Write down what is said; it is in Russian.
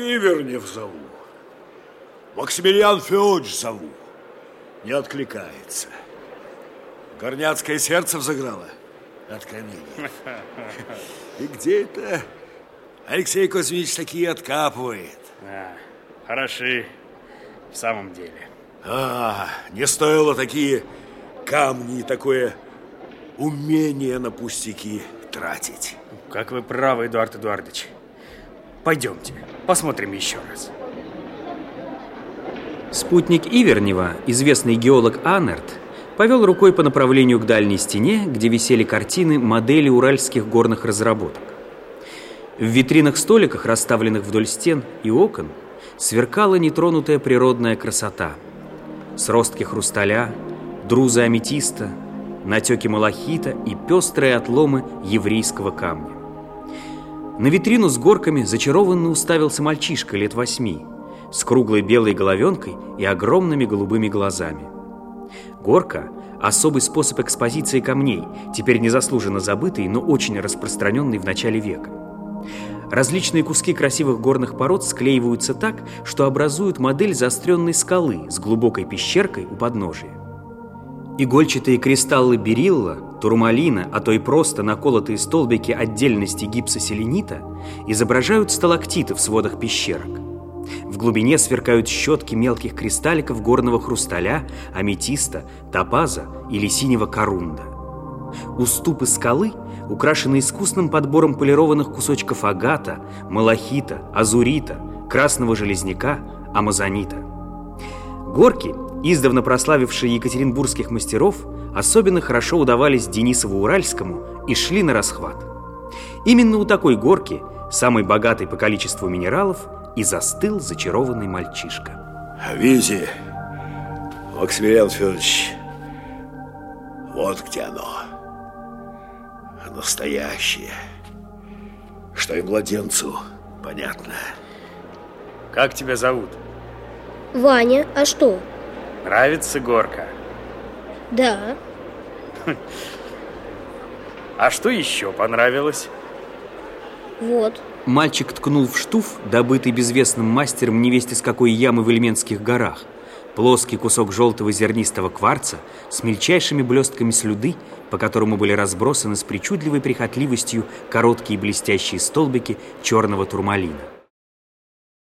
Ивернев зову. Максимилиан Федорович зову. Не откликается. Горняцкое сердце взыграло от камня. И где это Алексей Кузьмич такие откапывает? А, хороши в самом деле. А, не стоило такие камни и такое умение на пустяки тратить. Как вы правы, Эдуард Эдуардович. Пойдемте, посмотрим еще раз. Спутник Ивернева, известный геолог Аннерт, повел рукой по направлению к дальней стене, где висели картины модели уральских горных разработок. В витринах-столиках, расставленных вдоль стен и окон, сверкала нетронутая природная красота. Сростки хрусталя, друзы аметиста, натеки малахита и пестрые отломы еврейского камня. На витрину с горками зачарованно уставился мальчишка лет восьми, с круглой белой головенкой и огромными голубыми глазами. Горка – особый способ экспозиции камней, теперь незаслуженно забытый, но очень распространенный в начале века. Различные куски красивых горных пород склеиваются так, что образуют модель заостренной скалы с глубокой пещеркой у подножия. Игольчатые кристаллы берилла, турмалина, а то и просто наколотые столбики отдельности гипсоселенита изображают сталактиты в сводах пещерок. В глубине сверкают щетки мелких кристалликов горного хрусталя, аметиста, топаза или синего корунда. Уступы скалы украшены искусным подбором полированных кусочков агата, малахита, азурита, красного железняка, амазонита. Горки – издавна прославившие екатеринбургских мастеров, особенно хорошо удавались Денисову-Уральскому и шли на расхват. Именно у такой горки, самой богатой по количеству минералов, и застыл зачарованный мальчишка. Визи, Максимилиан Федорович, вот где оно. Настоящее. Что и младенцу понятно. Как тебя зовут? Ваня, а что? Нравится горка? Да. А что еще понравилось? Вот. Мальчик ткнул в штуф, добытый безвестным мастером невесть из какой ямы в Эльменских горах. Плоский кусок желтого зернистого кварца с мельчайшими блестками слюды, по которому были разбросаны с причудливой прихотливостью короткие блестящие столбики черного турмалина.